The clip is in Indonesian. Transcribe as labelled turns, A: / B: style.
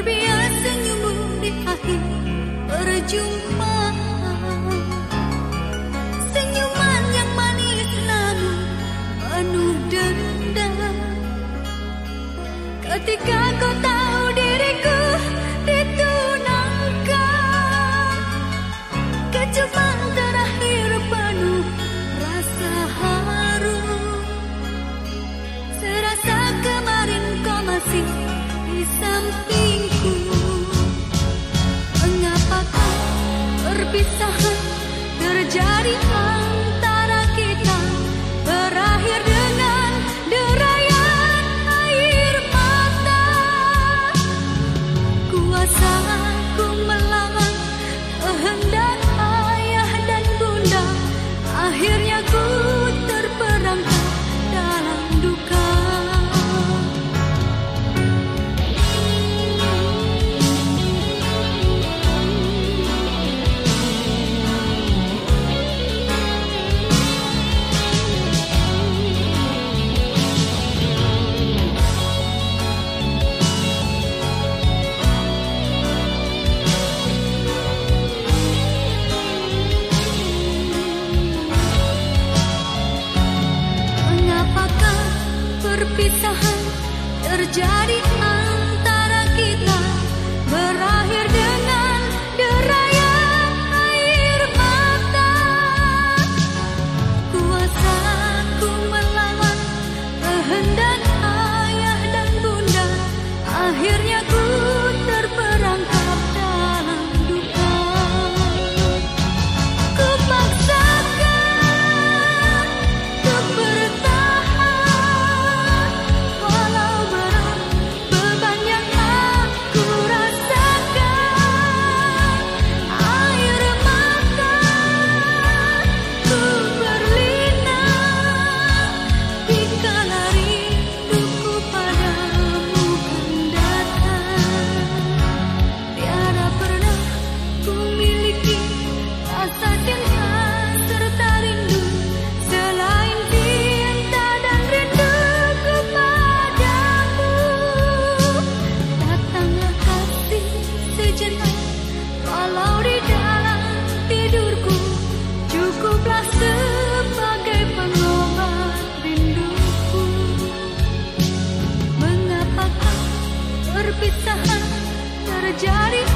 A: terbiar senyummu di akhir perjumpaan. Senyuman yang manis namun penuh dendam. Ketika kau tak terjadi antara kita berakhir dengan derayan air mata. Kuasaku melawan kehendak ayah dan bunda akhirnya ku perpisahan terjadi.